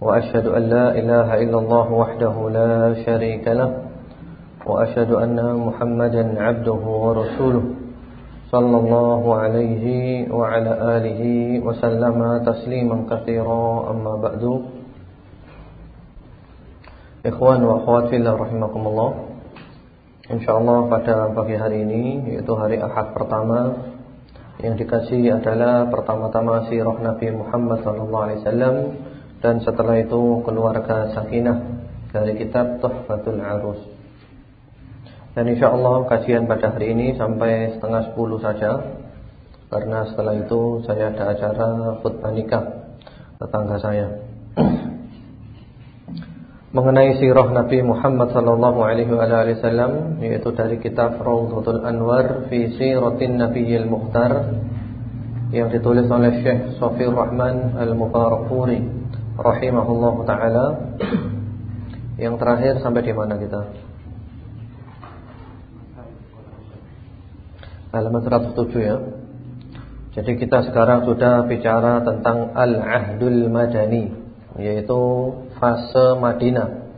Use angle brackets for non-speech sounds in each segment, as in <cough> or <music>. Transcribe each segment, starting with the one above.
وأشهد أن لا إله إلا الله وحده لا شريك له وأشهد أن محمدا عبده ورسوله صلى الله عليه وعلى آله وسلم تسليما كثيرا. أما بعد Ikhwan wa akhwat fillah rahimakumullah InsyaAllah pada pagi hari ini Yaitu hari ahad pertama Yang dikasih adalah pertama-tama sirah Nabi Muhammad Shallallahu Alaihi Wasallam. Dan setelah itu keluarga sakinah Dari kitab Tuhfatul Arus. Dan insyaAllah kajian pada hari ini Sampai setengah sepuluh saja. Karena setelah itu Saya ada acara khutbah nikah Tetangga saya. <clears throat> Mengenai sirah Nabi Muhammad sallallahu alaihi wasallam yaitu dari kitab Raudhatul Anwar fi Siratin Nabiyil Mukhtar yang ditulis oleh Syekh Safir Rahman Al-Mubarakpuri rahimahullah taala. Yang terakhir sampai di mana kita? Halaman 107 ya. Jadi kita sekarang sudah bicara tentang Al-Ahdul Madani yaitu fase Madinah,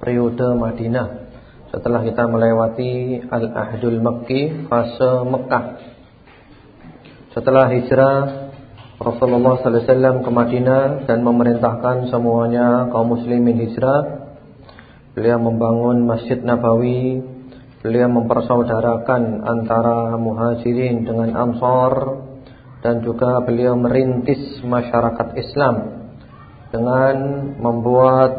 periode Madinah. Setelah kita melewati Al-Ahdul Makki, fase Mekah. Setelah hijrah Rasulullah wasallam ke Madinah dan memerintahkan semuanya kaum muslimin hijrah. Beliau membangun Masjid Nabawi, beliau mempersaudarakan antara Muhajirin dengan Ansar. Dan juga beliau merintis masyarakat Islam dengan membuat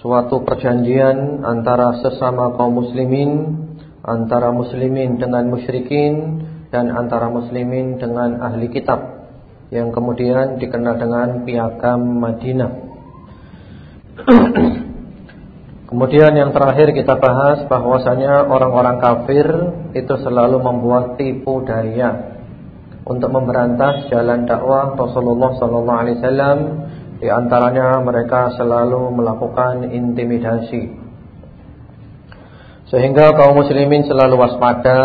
suatu perjanjian antara sesama kaum muslimin, antara muslimin dengan musyrikin dan antara muslimin dengan ahli kitab yang kemudian dikenal dengan piagam Madinah. Kemudian yang terakhir kita bahas bahwasanya orang-orang kafir itu selalu membuat tipu daya untuk memberantas jalan dakwah Rasulullah sallallahu alaihi wasallam di antaranya mereka selalu melakukan intimidasi sehingga kaum muslimin selalu waspada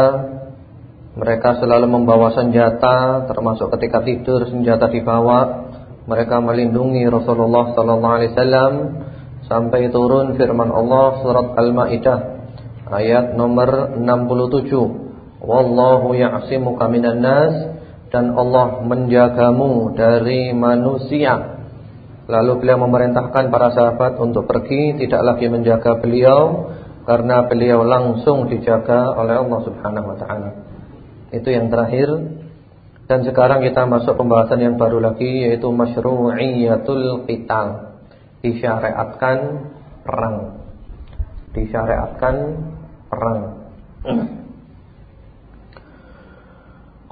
mereka selalu membawa senjata termasuk ketika tidur senjata dibawa mereka melindungi Rasulullah sallallahu alaihi wasallam sampai turun firman Allah surat Al-Maidah ayat nomor 67 wallahu ya'simuka minan nas dan Allah menjagamu dari manusia. Lalu beliau memerintahkan para sahabat untuk pergi tidak lagi menjaga beliau karena beliau langsung dijaga oleh Allah Subhanahu wa taala. Itu yang terakhir. Dan sekarang kita masuk pembahasan yang baru lagi yaitu masyru'iyatul qital. Disyariatkan perang. Disyariatkan perang.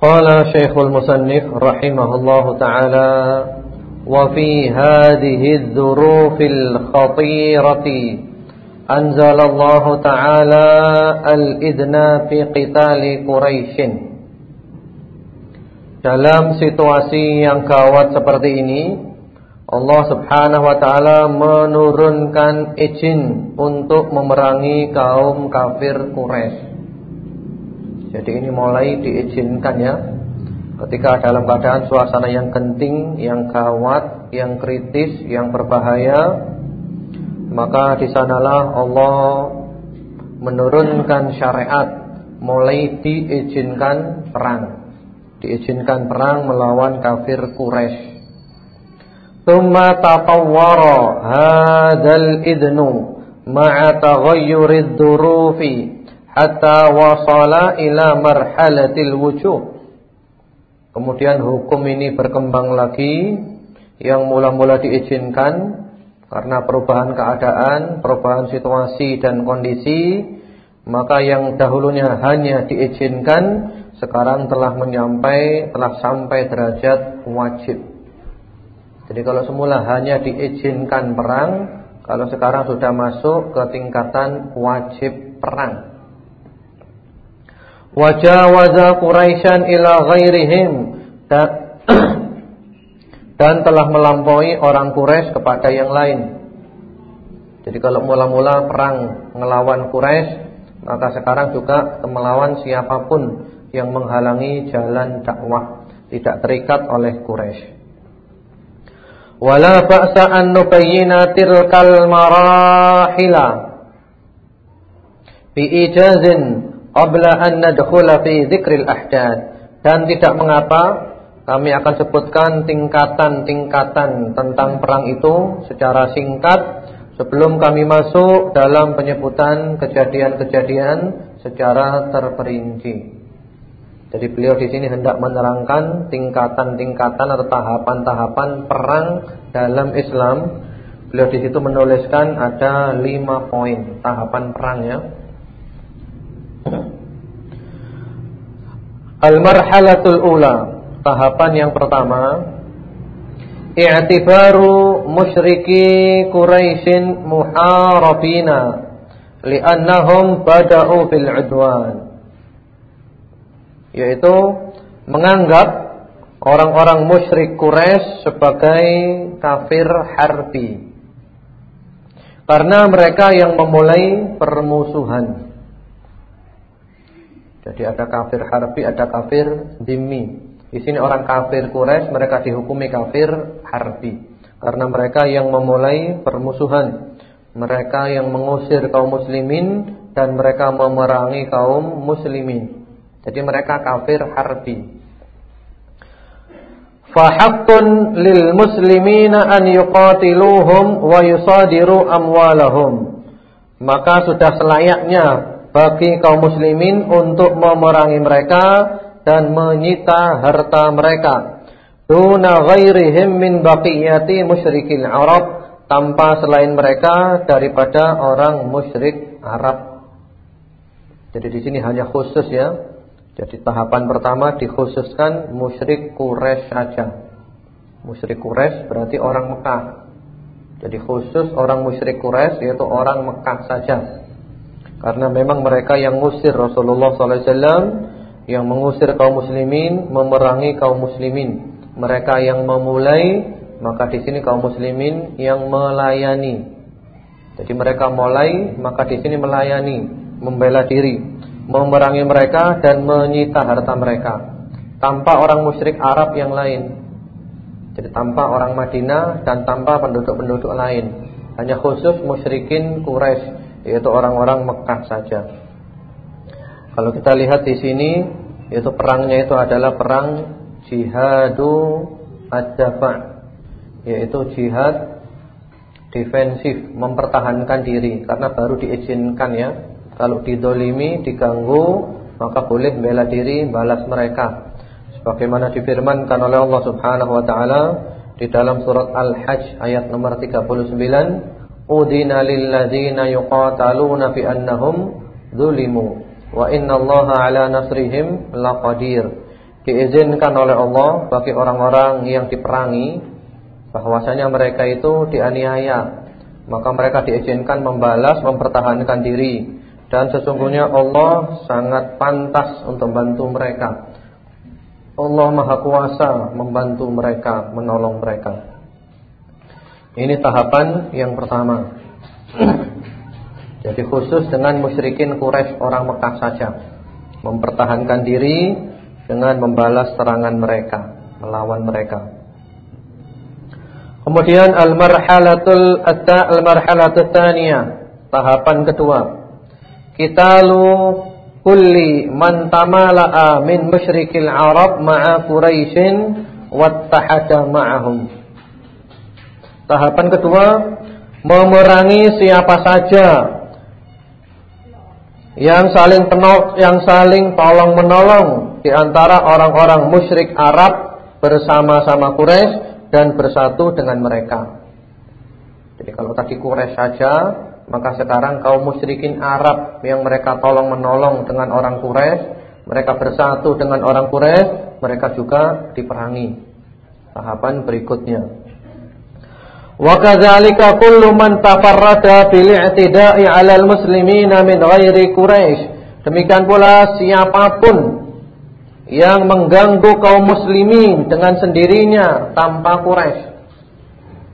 Qala Shaykhul Musannif rahimahullahu taala wa fi hadhihi dhurufil khatirati anzala taala al-idna fi qitali Quraisy dalam situasi yang gawat seperti ini Allah subhanahu wa ta'ala menurunkan izin untuk memerangi kaum kafir Quraisy. Jadi ini mulai diizinkan ya. Ketika dalam keadaan suasana yang genting Yang gawat, yang kritis, yang berbahaya Maka di sanalah Allah menurunkan syariat Mulai diizinkan perang Diizinkan perang melawan kafir Quraisy. Thumma tatawwara hadal idnu ma'a taghayyurid durufi hatta wasala ila marhalatil wujub. Kemudian hukum ini berkembang lagi yang mula-mula diizinkan karena perubahan keadaan, perubahan situasi dan kondisi, maka yang dahulunya hanya diizinkan sekarang telah menyampai telah sampai derajat wajib. Jadi kalau semula hanya diizinkan perang, Kalau sekarang sudah masuk ke tingkatan wajib perang. Wajawaza Quraisyan ila ghairihim dan, <clears throat> telah melampaui orang Quraisy kepada yang lain. Jadi kalau mula-mula perang ngelawan Quraisy, maka sekarang juga melawan siapa pun yang menghalangi jalan dakwah, tidak terikat oleh Quraisy. Wala ba'sa an nubayyina tilkal marahila bi ijazin qabla an nadkhula fi dzikril ahdad dan tidak mengapa kami akan sebutkan tingkatan-tingkatan tentang perang itu secara singkat sebelum kami masuk dalam penyebutan kejadian-kejadian secara terperinci. Jadi beliau di sini hendak menerangkan tingkatan-tingkatan atau tahapan-tahapan perang dalam Islam. Beliau di situ menuliskan ada lima poin tahapan perangnya. Al-marhalatul ula, tahapan yang pertama, i'tibaru musyriki Quraisyin muharabina li'annahum bada'u bil 'udwan yaitu menganggap orang-orang musyrik Quraisy sebagai kafir harbi. Karena mereka yang memulai permusuhan. Jadi ada kafir harbi, ada kafir dimi. Di sini orang kafir Quraisy mereka dihukumi kafir harbi karena mereka yang memulai permusuhan. Mereka yang mengusir kaum muslimin dan mereka memerangi kaum muslimin. Jadi mereka kafir harbi. Fahaqqun lil muslimina an yuqatiluhum wa yusadiru amwalahum. Maka sudah selayaknya bagi kaum muslimin untuk memerangi mereka dan menyita harta mereka. Duna ghairihim min baqiyati musyrikil Arab tanpa selain mereka daripada orang musyrik Arab. Jadi di sini hanya khusus ya jadi tahapan pertama dikhususkan musyrik Quraisy saja. Musyrik Quraisy berarti orang Mekah. Jadi khusus orang musyrik Quraisy yaitu orang Mekah saja. Karena memang mereka yang ngusir Rasulullah SAW yang mengusir kaum muslimin, memerangi kaum muslimin. Mereka yang memulai, maka di sini kaum muslimin yang melayani. Jadi mereka mulai, maka di sini melayani, membela diri memerangi mereka dan menyita harta mereka tanpa orang musyrik Arab yang lain. Jadi tanpa orang Madinah dan tanpa penduduk-penduduk lain. Hanya khusus musyrikin Quraisy yaitu orang-orang Mekah saja. Kalau kita lihat di sini yaitu perangnya itu adalah perang jihadu ad-dafa' yaitu jihad defensif, mempertahankan diri karena baru diizinkan ya kalau didolimi, diganggu Maka boleh bela diri, balas mereka. Sebagaimana difirmankan oleh Allah subhanahu wa ta'ala Di dalam surat Al-Hajj ayat nomor 39 Udina lilladzina yuqataluna fi annahum zulimu Wa inna allaha ala nasrihim laqadir. Diizinkan oleh Allah bagi orang-orang yang diperangi bahwasanya mereka itu dianiaya. Maka mereka diizinkan membalas mempertahankan diri dan sesungguhnya Allah sangat pantas untuk membantu mereka. Allah Maha Kuasa membantu mereka, menolong mereka. Ini tahapan yang pertama. <clears throat> Jadi khusus dengan musyrikin Quraisy orang Mekah saja. Mempertahankan diri dengan membalas serangan mereka, melawan mereka. Kemudian al-marhalatul al-marhalatul tahapan kedua Kitalu kulli man tamala'a min musyrikil Arab ma'a Quraisyin wattahada ma'ahum. Tahapan kedua, memerangi siapa saja yang saling penol yang saling tolong menolong di antara orang-orang musyrik Arab bersama-sama Quraisy dan bersatu dengan mereka. Jadi kalau tadi Quraisy saja maka sekarang kaum musyrikin Arab yang mereka tolong menolong dengan orang Quraisy, mereka bersatu dengan orang Quraisy, mereka juga diperangi. Tahapan berikutnya. Wa kadzalika kullu man tafarrada bil i'tida'i 'alal muslimina min ghairi Quraisy. Demikian pula siapa pun yang mengganggu kaum muslimin dengan sendirinya tanpa Quraisy.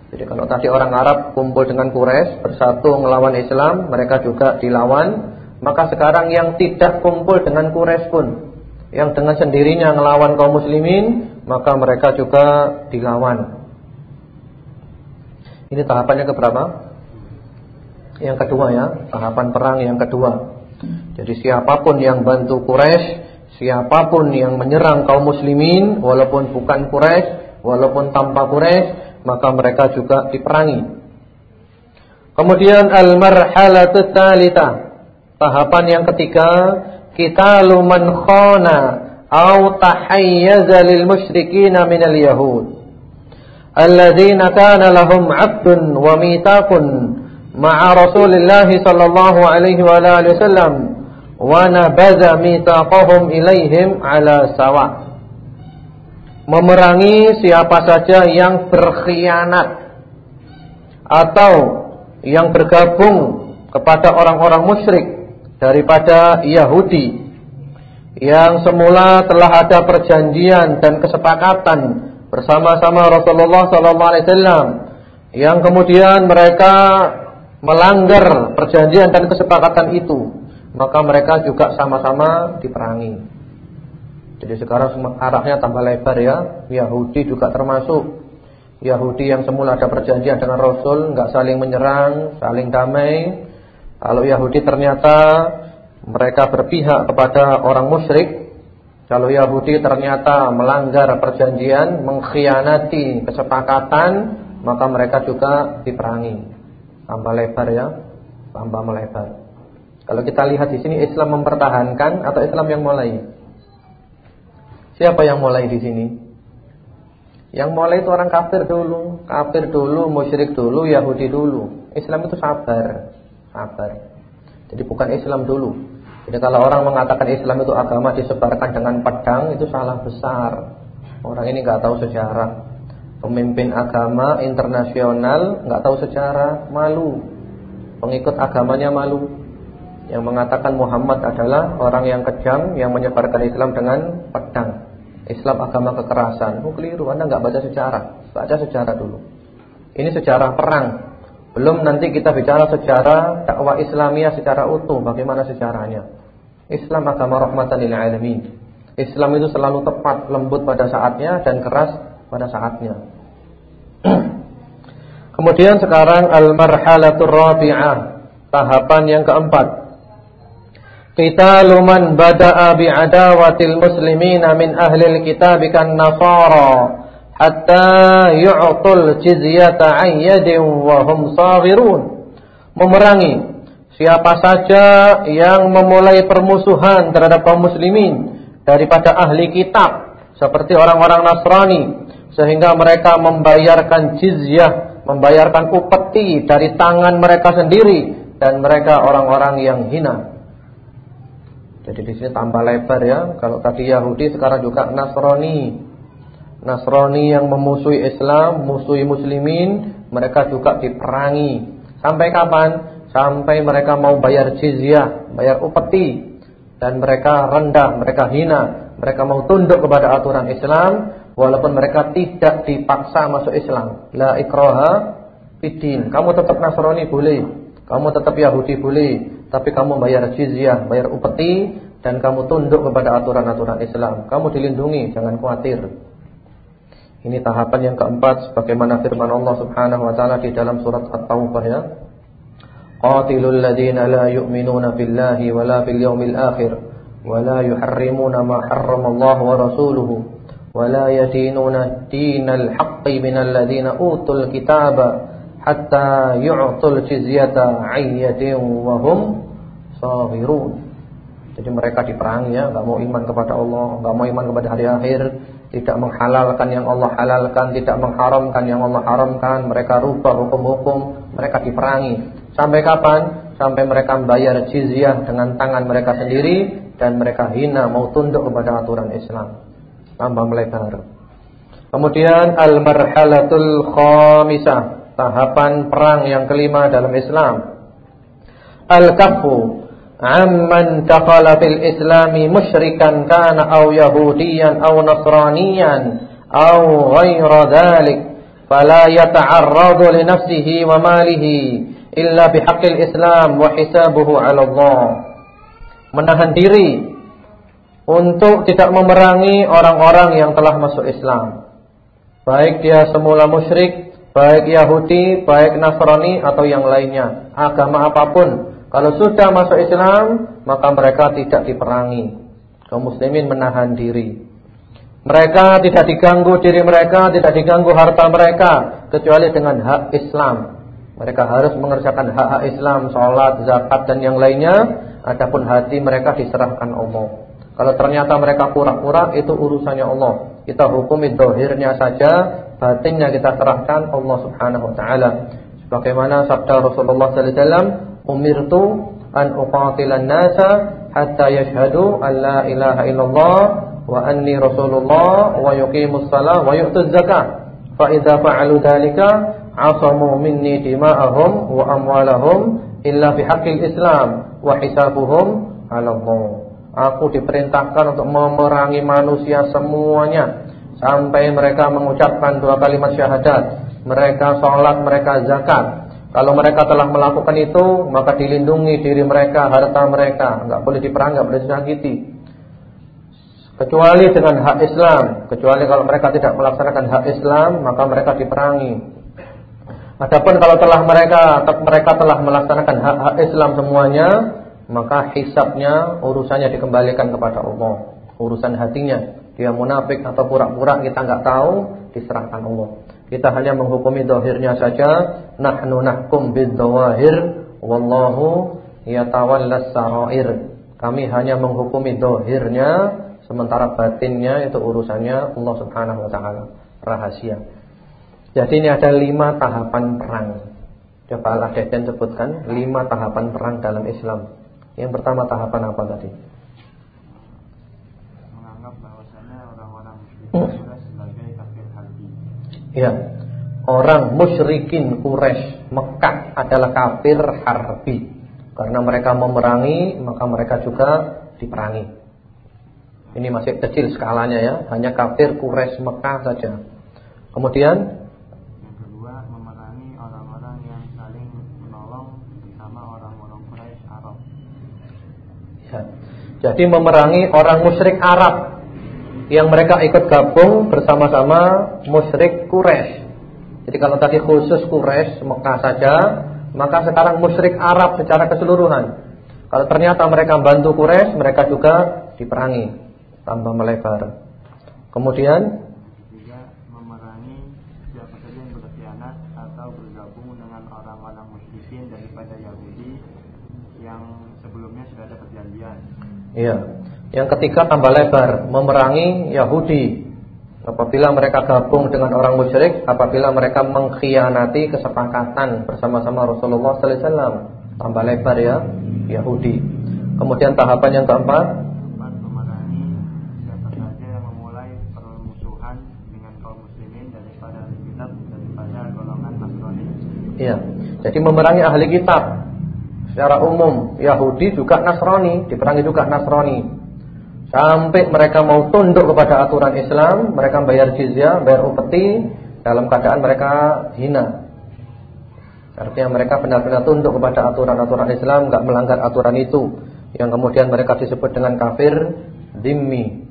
Jadi kalau tadi orang Arab kumpul dengan Quraisy bersatu melawan Islam, mereka juga dilawan, maka sekarang yang tidak kumpul dengan Quraisy pun yang dengan sendirinya melawan kaum muslimin, maka mereka juga dilawan. Ini tahapannya keberapa? Yang kedua ya, tahapan perang yang kedua. Jadi siapa pun yang bantu Quraisy, siapa pun yang menyerang kaum muslimin walaupun bukan Quraisy, walaupun tanpa Quraisy, maka mereka juga diperangi. Kemudian al-marhalatu tsalitsah. Tahapan yang ketiga, kita luman khana au tahayyaza lil musyrikin minal yahud alladzina kana lahum 'abdun wa mitsaqun ma'a Rasulillah sallallahu alaihi wa alihi wasallam wa nabaza mitsaqahum ilaihim ala sawa memerangi siapa saja yang berkhianat atau yang bergabung kepada orang-orang musyrik daripada Yahudi yang semula telah ada perjanjian dan kesepakatan bersama-sama Rasulullah wasallam yang kemudian mereka melanggar perjanjian dan kesepakatan itu, maka mereka juga sama-sama diperangi. Jadi sekarang arahnya tambah lebar ya. Yahudi juga termasuk Yahudi yang semula ada perjanjian dengan Rasul, nggak saling menyerang, saling damai. Kalau Yahudi ternyata mereka berpihak kepada orang musyrik, kalau Yahudi ternyata melanggar perjanjian, mengkhianati kesepakatan, maka mereka juga diperangi. Tambah lebar ya, tambah melebar. Kalau kita lihat di sini Islam mempertahankan atau Islam yang mulai? Siapa yang mulai di sini? Yang mulai itu orang kafir dulu, kafir dulu, musyrik dulu, Yahudi dulu. Islam itu sabar, sabar. Jadi bukan Islam dulu. Jadi kalau orang mengatakan Islam itu agama disebarkan dengan pedang itu salah besar. Orang ini nggak tahu sejarah. Pemimpin agama internasional nggak tahu sejarah, malu. Pengikut agamanya malu. Yang mengatakan Muhammad adalah orang yang kejam yang menyebarkan Islam dengan. Islam agama kekerasan. Oh keliru, Anda nggak baca sejarah. Baca sejarah dulu. Ini sejarah perang. Belum nanti kita bicara sejarah dakwah Islamiyah secara utuh, bagaimana sejarahnya. Islam agama rahmatan lil alamin. Islam itu selalu tepat, lembut pada saatnya dan keras pada saatnya. <clears throat> Kemudian sekarang al-marhalatur rabi'ah, tahapan yang keempat. Kita luman bada'a bi'adawatil muslimina min ahlil kitab kan nasara hatta yu'tul jizyata ayyadin wa hum. Memerangi Siapa saja yang memulai permusuhan terhadap kaum muslimin daripada ahli kitab seperti orang-orang Nasrani sehingga mereka membayarkan jizyah, membayarkan upeti dari tangan mereka sendiri dan mereka orang-orang yang hina. Jadi di sini tambah lebar ya. Kalau tadi Yahudi sekarang juga Nasrani. Nasrani yang memusuhi Islam, musuhi muslimin, mereka juga diperangi. Sampai kapan? sampai mereka mau bayar jizyah, bayar upeti dan mereka rendah, mereka hina, mereka mau tunduk kepada aturan Islam walaupun mereka tidak dipaksa masuk Islam. La ikraha fiddin. Kamu tetap Nasrani boleh, kamu tetap Yahudi boleh, tapi kamu bayar jizyah, bayar upeti dan kamu tunduk kepada aturan-aturan Islam. Kamu dilindungi, jangan khawatir. Ini tahapan yang keempat sebagaimana firman Allah Subhanahu wa taala di dalam surat At-Taubah ya. Qatilul ladzina la yu'minuna billahi wala bil yawmil akhir wala yuharrimuna ma harramallahu wa rasuluhu wala yadinuna dinal haqqi minal ladzina utul kitaba hatta yu'tul jizyata ayyatin wa hum sabirun. Jadi mereka diperangi ya, enggak mau iman kepada Allah, enggak mau iman kepada hari akhir, tidak menghalalkan yang Allah halalkan, tidak mengharamkan yang Allah haramkan, mereka rubah hukum-hukum, mereka diperangi. Sampai kapan? Sampai mereka membayar jizyah dengan tangan mereka sendiri dan mereka hina mau tunduk kepada aturan Islam. Tambah melebar. Kemudian al-marhalatul khamisah tahapan perang yang kelima dalam Islam. Al-kaffu amman dakhala fil islami musyrikan kana aw yahudiyan aw nasraniyan aw ghaira dhalik fala yata'arradu li nafsihi wa malihi illa bihaqqil islam wa hisabuhu 'ala Allah. Menahan diri untuk tidak memerangi orang-orang yang telah masuk Islam. Baik dia semula musyrik, baik Yahudi, baik Nasrani atau yang lainnya, agama apa pun. Kalau sudah masuk Islam, maka mereka tidak diperangi. Kaum muslimin menahan diri. Mereka tidak diganggu diri mereka, tidak diganggu harta mereka kecuali dengan hak Islam. Mereka harus mengerjakan hak-hak Islam, sholat, zakat dan yang lainnya. Adapun hati mereka diserahkan Allah. Kalau ternyata mereka pura-pura itu urusannya Allah. Kita hukumi dohirnya saja, batinnya kita serahkan Allah Subhanahu wa taala. Sebagaimana sabda Rasulullah sallallahu alaihi wasallam, "Umirtu an uqatilan nasa hatta yashhadu an la ilaha illallah wa anni rasulullah wa yuqimus shalah wa yu'tuz zakah." Fa idza fa'alu dzalika 'asamu minni dima'ahum wa amwalahum illa bihaqqil Islam wa hisabuhum 'ala Allah. Aku diperintahkan untuk memerangi manusia semuanya sampai mereka mengucapkan dua kalimat syahadat. Mereka sholat, mereka zakat. Kalau mereka telah melakukan itu, maka dilindungi diri mereka, harta mereka, enggak boleh diperang, enggak boleh disakiti. Kecuali dengan hak Islam, kecuali kalau mereka tidak melaksanakan hak Islam, maka mereka diperangi. Adapun kalau telah mereka mereka telah melaksanakan hak-hak Islam semuanya, maka hisapnya urusannya dikembalikan kepada Allah. Urusan hatinya, dia munafik atau pura-pura kita nggak tahu, diserahkan Allah. Kita hanya menghukumi dohirnya saja. Nahnu nahkum bid-dawahir wallahu yatawallas sarair. Kami hanya menghukumi dohirnya, sementara batinnya itu urusannya Allah Subhanahu wa taala, rahasia. Jadi ini ada lima tahapan perang. Coba Allah Deden sebutkan lima tahapan perang dalam Islam. Yang pertama tahapan apa tadi? Menganggap bahwasanya orang-orang hmm. sebagai kafir harbi. Ya. Orang musyrikin Quraisy Mekah adalah kafir harbi. Karena mereka memerangi, maka mereka juga diperangi. Ini masih kecil skalanya ya, hanya kafir Quraisy Mekah saja. Kemudian Jadi memerangi orang musyrik Arab yang mereka ikut gabung bersama-sama musyrik Quraisy. Jadi kalau tadi khusus Quraisy Mekah saja, maka sekarang musyrik Arab secara keseluruhan. Kalau ternyata mereka bantu Quraisy, mereka juga diperangi, tambah melebar. Kemudian juga memerangi siapa saja yang berkhianat atau bergabung dengan orang-orang musyrikin daripada Yahudi yang sebelumnya sudah ada perjanjian. Iya. Yang ketiga tambah lebar, memerangi Yahudi. Apabila mereka gabung dengan orang musyrik, apabila mereka mengkhianati kesepakatan bersama-sama Rasulullah sallallahu alaihi wasallam, tambah lebar ya Yahudi. Kemudian tahapan yang keempat, memerangi siapa saja yang memulai permusuhan dengan kaum muslimin daripada kitab daripada golongan Nasrani. Iya. Jadi memerangi ahli kitab secara umum Yahudi juga Nasrani, diperangi juga Nasrani. Sampai mereka mau tunduk kepada aturan Islam, mereka bayar jizyah, bayar upeti dalam keadaan mereka hina. Artinya mereka benar-benar tunduk kepada aturan-aturan Islam, enggak melanggar aturan itu. Yang kemudian mereka disebut dengan kafir dhimmi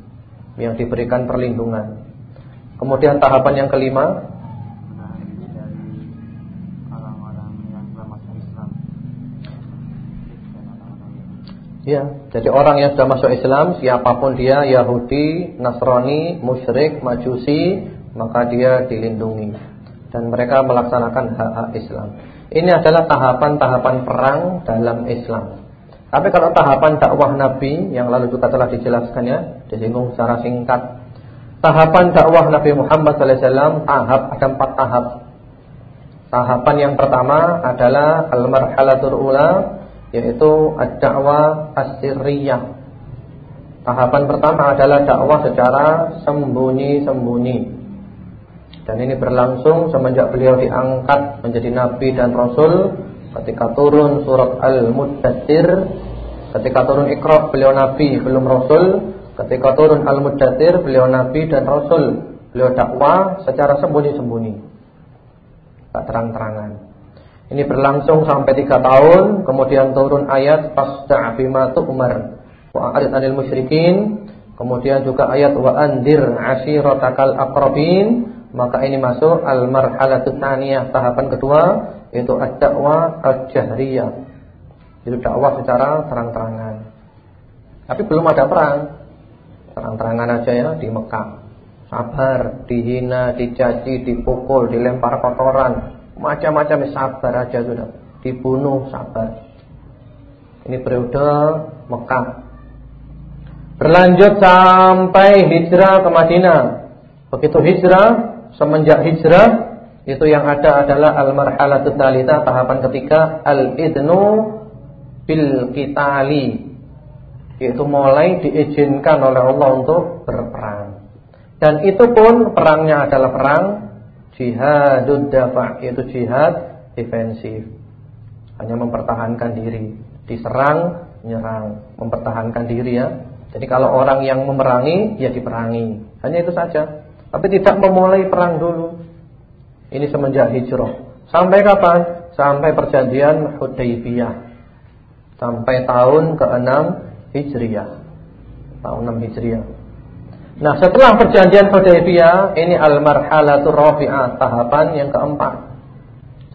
yang diberikan perlindungan. Kemudian tahapan yang kelima Ya, jadi orang yang sudah masuk Islam, siapa pun dia, Yahudi, Nasrani, musyrik, Majusi, maka dia dilindungi dan mereka melaksanakan hak-hak Islam. Ini adalah tahapan-tahapan perang dalam Islam. Tapi kalau tahapan dakwah Nabi yang lalu juga telah dijelaskan ya, disinggung secara singkat. Tahapan dakwah Nabi Muhammad SAW tahap ada empat tahap. Tahapan yang pertama adalah al-marhalatul ula yaitu ad-da'wah as-sirriyah. Tahapan pertama adalah dakwah secara sembunyi-sembunyi. Dan ini berlangsung semenjak beliau diangkat menjadi nabi dan rasul ketika turun surat Al-Muddatsir, ketika turun Iqra beliau nabi belum rasul, ketika turun Al-Muddatsir beliau nabi dan rasul. Beliau dakwah secara sembunyi-sembunyi. Tak terang-terangan. Ini berlangsung sampai tiga tahun, kemudian turun ayat Fasda' bima tu'mar wa a'rid 'anil musyrikin Kemudian juga ayat wa andir ashiratakal aqrabin, maka ini masuk al-marhalatut tsaniyah, tahapan kedua yaitu ad-da'wah al-jahriyah. Itu dakwah secara terang-terangan. Tapi belum ada perang. Terang-terangan aja ya di Mekah. Sabar, dihina, dicaci, dipukul, dilempar kotoran, macam-macam sabar aja sudah. Dibunuh sabar. Ini periode Mekah Berlanjut sampai hijrah ke Madinah. Begitu hijrah, semenjak hijrah itu yang ada adalah al-marhalatut tsalitsah tahapan ketiga al-idnu bil qitali. Yaitu mulai diizinkan oleh Allah untuk berperang. Dan itu pun perangnya adalah perang jihadud dafa, yaitu jihad defensif. Hanya mempertahankan diri, diserang, menyerang, mempertahankan diri ya. Jadi kalau orang yang memerangi, ya diperangi. Hanya itu saja. Tapi tidak memulai perang dulu. Ini semenjak hijrah. Sampai kapan? Sampai perjanjian Hudaybiyah. Sampai tahun ke-6 Hijriah. Tahun 6 Hijriah. Nah, setelah perjanjian Hudaybiyah, ini al-marhalatur rafi'ah, tahapan yang keempat.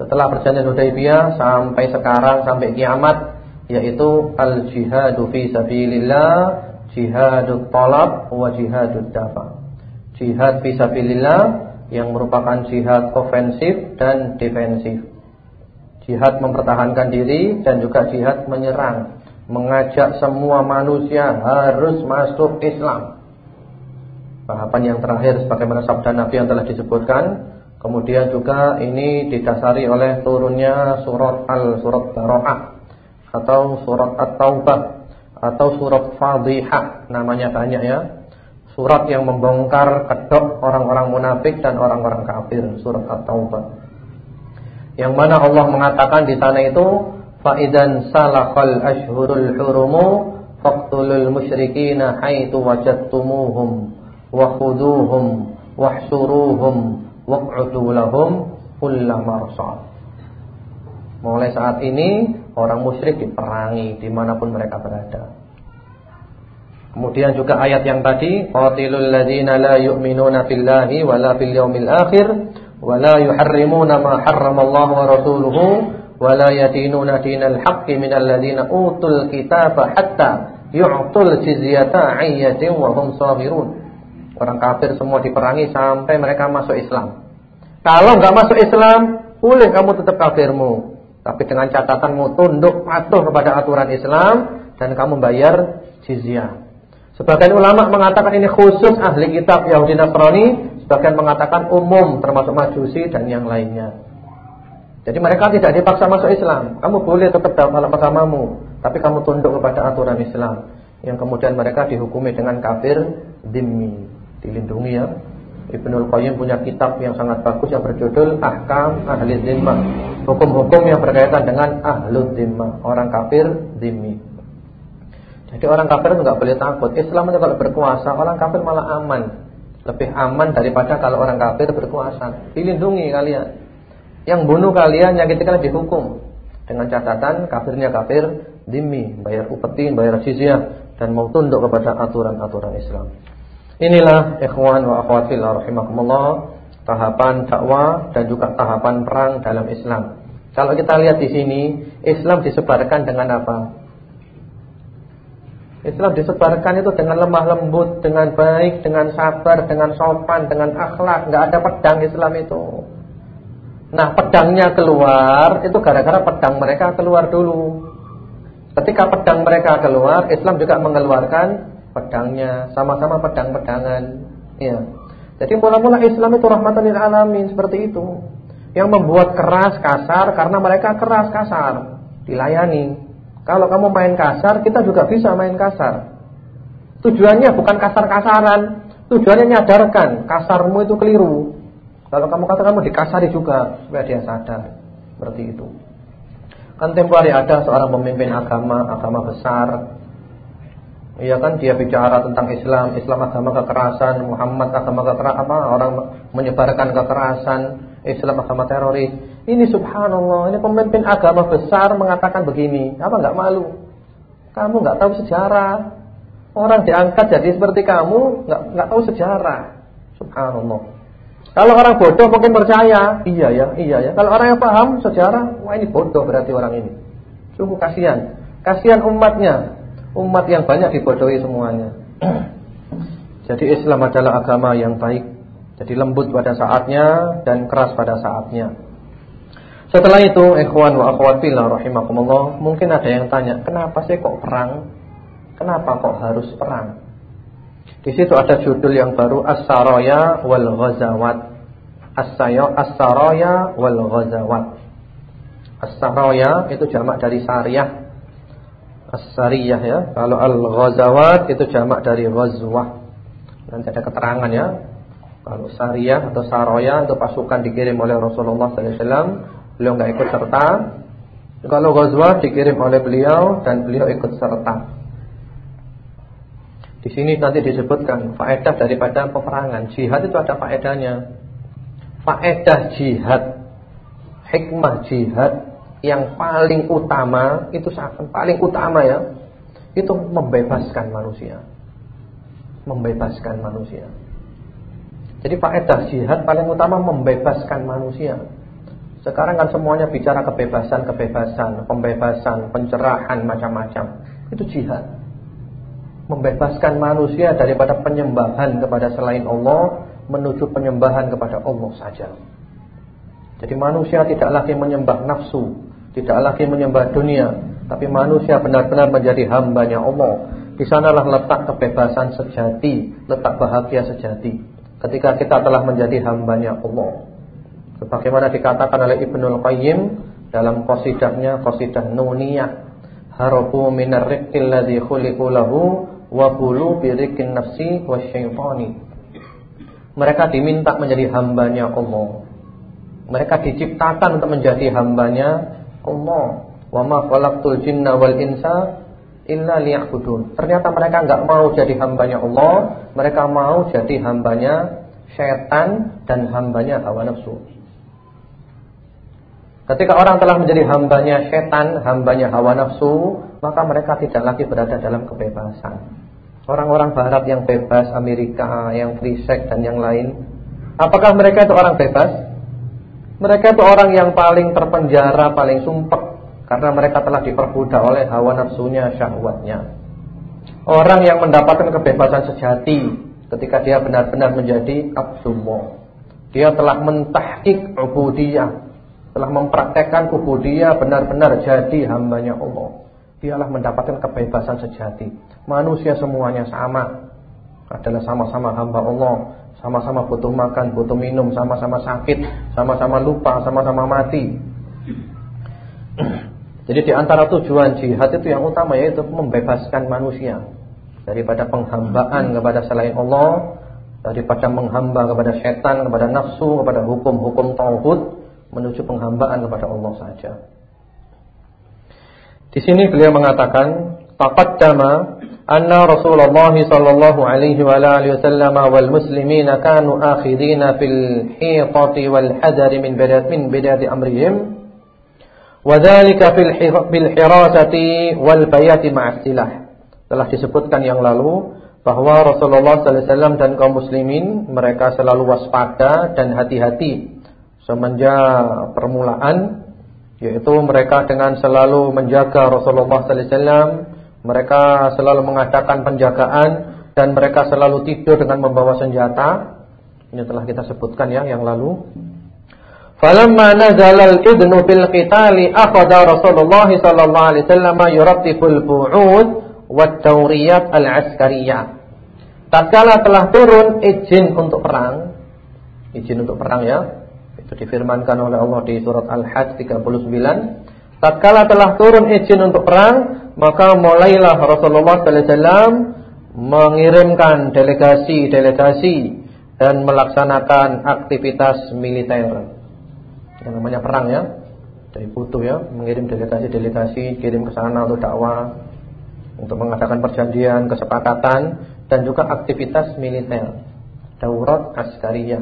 Setelah perjanjian Hudaybiyah sampai sekarang sampai kiamat yaitu al-jihadu fi sabilillah jihadut talab wa jihadut dafa. Jihad fisabilillah yang merupakan jihad ofensif dan defensif. Jihad mempertahankan diri dan juga jihad menyerang, mengajak semua manusia harus masuk Islam. Tahapan yang terakhir sebagaimana sabda Nabi yang telah disebutkan, kemudian juga ini didasari oleh turunnya surat Al-Surat Baro'ah atau surat At-Taubah atau surat Fadhihah namanya banyak ya. Surat yang membongkar kedok orang-orang munafik dan orang-orang kafir, surat At-Taubah. Yang mana Allah mengatakan di sana itu faidan salakal ashhurul hurumu faqtulul musyrikina haitsu khuduhum wahsuruhum waq'udu lahum kullamarsad. Mulai saat ini orang musyrik diperangi di mana pun mereka berada. Kemudian juga ayat yang tadi, qatilul ladzina la yu'minuna billahi wala bil yaumil akhir wala yuharrimuna ma harramallahu wa rasuluhu wala yadinuna dinal haqqi minal ladzina utul kitaba hatta yu'tul jizyata 'ayyatin wa hum saghirun. Orang kafir semua diperangi sampai mereka masuk Islam. Kalau enggak masuk Islam, boleh kamu tetap kafirmu. Tapi dengan catatanmu tunduk patuh kepada aturan Islam dan kamu bayar jizyah. Sebagian ulama mengatakan ini khusus ahli kitab Yahudi Nasrani, sebagian mengatakan umum termasuk Majusi dan yang lainnya. Jadi mereka tidak dipaksa masuk Islam. Kamu boleh tetap dalam agamamu, tapi kamu tunduk kepada aturan Islam. Yang kemudian mereka dihukumi dengan kafir dhimmi, dilindungi ya. Ibnul Qayyim punya kitab yang sangat bagus yang berjudul Ahkam Ahli Zimmah. Hukum-hukum yang berkaitan dengan Ahlul Zimmah, orang kafir zimmi. Jadi orang kafir itu enggak boleh takut. Islam itu kalau berkuasa, orang kafir malah aman. Lebih aman daripada kalau orang kafir berkuasa. Dilindungi kalian. Yang bunuh kalian, yang kita dihukum. Dengan catatan kafirnya kafir zimmi, bayar upeti, bayar jizyah dan mau tunduk kepada aturan-aturan Islam. Inilah ikhwan wa akhwat fillah rahimakumullah tahapan dakwah dan juga tahapan perang dalam Islam. Kalau kita lihat di sini, Islam disebarkan dengan apa? Islam disebarkan itu dengan lemah lembut, dengan baik, dengan sabar, dengan sopan, dengan akhlak. Enggak ada pedang Islam itu. Nah, pedangnya keluar itu gara-gara pedang mereka keluar dulu. Ketika pedang mereka keluar, Islam juga mengeluarkan pedangnya, sama-sama pedang-pedangan. Ya. Jadi mula-mula Islam itu rahmatan lil alamin seperti itu. Yang membuat keras kasar karena mereka keras kasar, dilayani. Kalau kamu main kasar, kita juga bisa main kasar. Tujuannya bukan kasar-kasaran, tujuannya nyadarkan kasarmu itu keliru. Kalau kamu kata kamu dikasari juga supaya dia sadar. Seperti itu. Kan tempo hari ada seorang pemimpin agama, agama besar. Iya kan dia bicara tentang Islam, Islam agama kekerasan, Muhammad agama kekerasan, apa orang menyebarkan kekerasan, Islam agama teroris. Ini subhanallah, ini pemimpin agama besar mengatakan begini. Apa enggak malu? Kamu enggak tahu sejarah. Orang diangkat jadi seperti kamu enggak enggak tahu sejarah. Subhanallah. Kalau orang bodoh mungkin percaya, iya ya, iya ya. Kalau orang yang paham sejarah, wah ini bodoh berarti orang ini. Sungguh kasihan. Kasihan umatnya. Umat yang banyak dibodohi semuanya. <clears throat> Jadi Islam adalah agama yang baik. Jadi lembut pada saatnya dan keras pada saatnya. Setelah itu, ikhwan wa akhwat fillah rahimakumullah, mungkin ada yang tanya, kenapa sih kok perang? Kenapa kok harus perang? Di situ ada judul yang baru As-Saraya wal Ghazawat. As-Saraya wal Ghazawat. As-Saraya itu jamak dari Sariyah. As-Sariyah ya. Kalau Al-Ghazawat itu jamak dari Ghazwah. Nanti ada keterangan ya. Kalau Sariyah atau Saraya itu pasukan dikirim oleh Rasulullah sallallahu alaihi wasallam, beliau enggak ikut serta. Kalau Ghazwah dikirim oleh beliau dan beliau ikut serta. Di sini nanti disebutkan faedah daripada peperangan. Jihad itu ada faedahnya. Faedah jihad, hikmah jihad yang paling utama itu paling utama ya. Itu membebaskan manusia. Membebaskan manusia. Jadi faedah jihad paling utama membebaskan manusia. Sekarang kan semuanya bicara kebebasan, kebebasan, pembebasan, pencerahan macam-macam. Itu jihad membebaskan manusia daripada penyembahan kepada selain Allah menuju penyembahan kepada Allah saja. Jadi manusia tidak lagi menyembah nafsu, tidak lagi menyembah dunia, tapi manusia benar-benar menjadi hambanya Allah. Di sanalah letak kebebasan sejati, letak bahagia sejati. Ketika kita telah menjadi hambanya Allah. Sebagaimana dikatakan oleh Ibnul Qayyim dalam qasidahnya, qasidah Nuniyah, harabu minar riqqil ladzi khuliqu lahu wa bulu birikin nafsi wasyaitani. Mereka diminta menjadi hambanya Allah. Mereka diciptakan untuk menjadi hambanya Allah. Wa ma khalaqtul jinna wal insa illa liya'budun. Ternyata mereka enggak mau jadi hambanya Allah, mereka mau jadi hambanya syaitan dan hambanya hawa nafsu. Ketika orang telah menjadi hambanya syaitan, hambanya hawa nafsu, maka mereka tidak lagi berada dalam kebebasan. Orang-orang barat yang bebas, Amerika, yang free sex dan yang lain. Apakah mereka itu orang bebas? Mereka itu orang yang paling terpenjara, paling sumpek karena mereka telah diperbudak oleh hawa nafsunya, syahwatnya. Orang yang mendapatkan kebebasan sejati ketika dia benar-benar menjadi Abdullah. Dia telah mentahkik ubudiyah, telah mempraktekkan ubudiyah benar-benar jadi hambanya Allah. Dialah mendapatkan kebebasan sejati. Manusia semuanya sama. Adalah sama-sama hamba Allah. Sama-sama butuh makan, butuh minum, sama-sama sakit, sama-sama lupa, sama-sama mati. <clears throat> Jadi di antara tujuan jihad itu yang utama yaitu membebaskan manusia daripada penghambaan kepada selain Allah, daripada menghamba kepada setan, kepada nafsu, kepada hukum-hukum tauhid menuju penghambaan kepada Allah saja. Di sini beliau mengatakan taqaddama wa alihi wasallam wal muslimin kanu akhidina fil hiqati wal hadari min bidat min bidat amrihim wa dhalika fil bil hirasati wal bayati ma'a silah. Telah disebutkan yang lalu bahwa Rasulullah wasallam dan kaum muslimin mereka selalu waspada dan hati-hati semenjak permulaan yaitu mereka dengan selalu menjaga Rasulullah wasallam, mereka selalu mengadakan penjagaan dan mereka selalu tidur dengan membawa senjata. Ini telah kita sebutkan ya yang lalu. Falamma nazala al-idnu bil qitali akhadha Rasulullah sallallahu alaihi wasallam yurattibul bu'ud wat tawriyat al-askariyah. Tatkala telah turun izin untuk perang, izin untuk perang ya, itu difirmankan oleh Allah di surat Al-Hajj 39. Tatkala telah turun izin untuk perang, maka mulailah Rasulullah sallallahu alaihi wasallam mengirimkan delegasi-delegasi dan melaksanakan aktivitas militer. Yang namanya perang ya. Jadi butuh ya, mengirim delegasi-delegasi, kirim ke sana untuk dakwah, untuk mengadakan perjanjian, kesepakatan dan juga aktivitas militer. Daurat askariyah.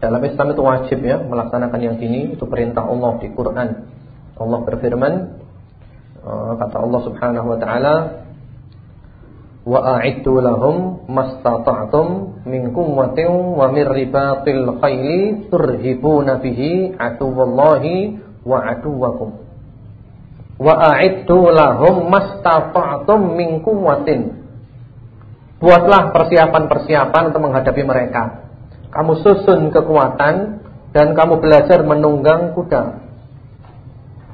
Dalam Islam itu wajib ya melaksanakan yang ini, itu perintah Allah di Quran. Allah berfirman, kata Allah Subhanahu wa taala, wa a'iddu lahum mastata'tum min quwwatin wa min ribatil khayli turhibuna bihi aduwallahi wa aduwakum wa a'iddu lahum mastata'tum min quwwatin buatlah persiapan-persiapan untuk menghadapi mereka. Kamu susun kekuatan dan kamu belajar menunggang kuda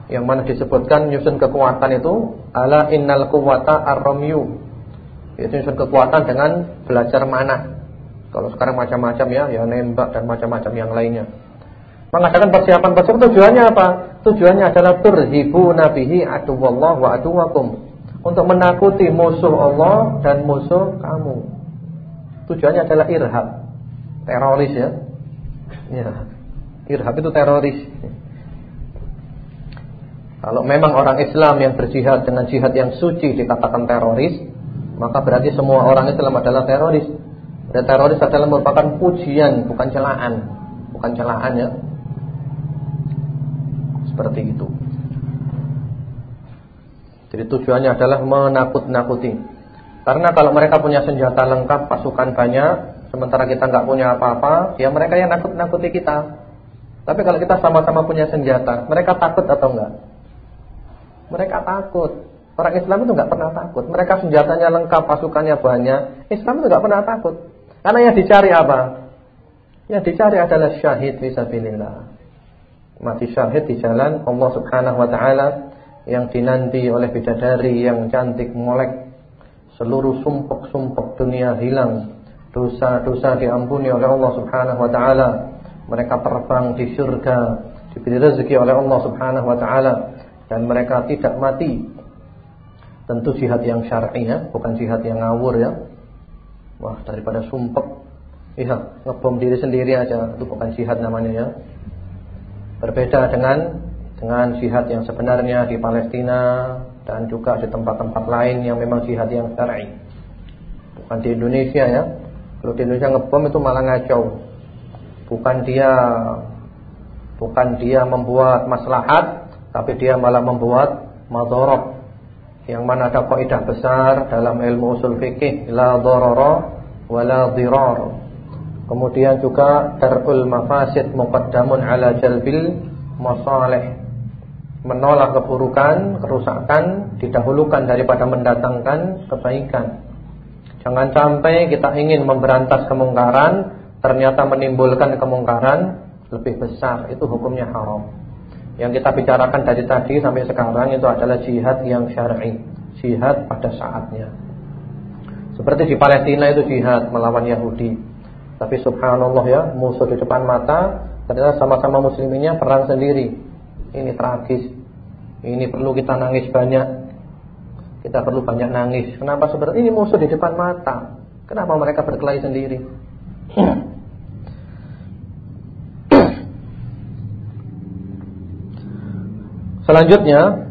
yang mana disebutkan nyusun kekuatan itu ala innal quwwata ar-ramyu itu unsur kekuatan dengan belajar mana. Kalau sekarang macam-macam ya, ya nembak dan macam-macam yang lainnya. Mengadakan persiapan-persiapan tujuannya apa? Tujuannya adalah turhibu nabihi aduwallah wa aduwakum. Untuk menakuti musuh Allah dan musuh kamu. Tujuannya adalah irhab. Teroris ya. Ya. Irhab itu teroris. Kalau memang orang Islam yang berjihad dengan jihad yang suci dikatakan teroris, maka berarti semua orang Islam adalah teroris. Dan teroris adalah merupakan pujian, bukan celaan. Bukan celaan ya. Seperti itu. Jadi tujuannya adalah menakut-nakuti. Karena kalau mereka punya senjata lengkap, pasukan banyak, sementara kita nggak punya apa-apa, ya mereka yang nakut-nakuti kita. Tapi kalau kita sama-sama punya senjata, mereka takut atau enggak? Mereka takut. Orang Islam itu nggak pernah takut. Mereka senjatanya lengkap, pasukannya banyak. Islam itu nggak pernah takut. Karena yang dicari apa? Yang dicari adalah syahid fisabilillah. Mati syahid di jalan Allah Subhanahu wa taala yang dinanti oleh bidadari yang cantik molek. Seluruh sumpuk-sumpuk dunia hilang. Dosa-dosa diampuni oleh Allah Subhanahu wa taala. Mereka terbang di surga, diberi rezeki oleh Allah Subhanahu wa taala dan mereka tidak mati Tentu jihad yang syar'i ya, bukan jihad yang ngawur ya. Wah, daripada sumpek Iya, ngebom diri sendiri aja itu bukan jihad namanya ya. Berbeda dengan dengan jihad yang sebenarnya di Palestina dan juga di tempat-tempat lain yang memang jihad yang syar'i. Bukan di Indonesia ya. Kalau di Indonesia ngebom itu malah ngacau. Bukan dia bukan dia membuat maslahat, tapi dia malah membuat madorok yang mana ada kaidah besar dalam ilmu usul fikih la dharara wa la dirar. Kemudian juga darul mafasid muqaddamun ala jalbil masalih. Menolak keburukan, kerusakan didahulukan daripada mendatangkan kebaikan. Jangan sampai kita ingin memberantas kemungkaran ternyata menimbulkan kemungkaran lebih besar. Itu hukumnya haram. Yang kita bicarakan dari tadi sampai sekarang itu adalah jihad yang syar'i, jihad pada saatnya. Seperti di Palestina itu jihad melawan Yahudi. Tapi subhanallah ya, musuh di depan mata, ternyata sama-sama musliminnya perang sendiri. Ini tragis. Ini perlu kita nangis banyak. Kita perlu banyak nangis. Kenapa seperti ini musuh di depan mata? Kenapa mereka berkelahi sendiri? Selanjutnya,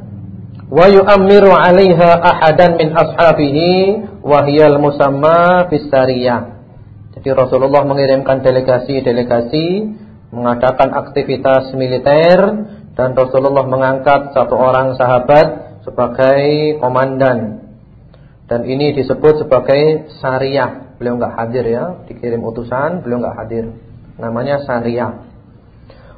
wa yu'ammiru 'alaiha ahadan min ashabihi wa hiyal musamma fisariyah. Jadi Rasulullah mengirimkan delegasi-delegasi mengadakan aktivitas militer dan Rasulullah mengangkat satu orang sahabat sebagai komandan. Dan ini disebut sebagai syariah. Beliau enggak hadir ya, dikirim utusan, beliau enggak hadir. Namanya syariah.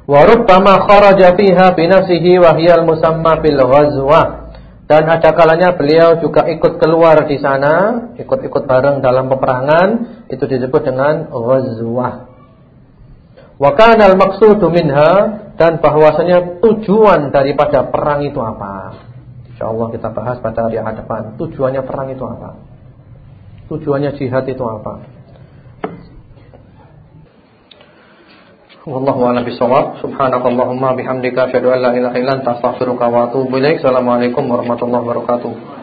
Wa rubbama kharaja fiha bi nafsihi al-musamma bil ghazwah. Dan ada kalanya beliau juga ikut keluar di sana, ikut-ikut bareng dalam peperangan, itu disebut dengan ghazwah. Wa kana al-maqsudu minha dan bahwasanya tujuan daripada perang itu apa? Insyaallah kita bahas pada hari hadapan. Tujuannya perang itu apa? Tujuannya jihad itu apa? Wallahu a'lam bishawab. Subhanakallahumma bihamdika asyhadu an la ilaha illa anta astaghfiruka wa atubu ilaik. Assalamualaikum warahmatullahi wabarakatuh.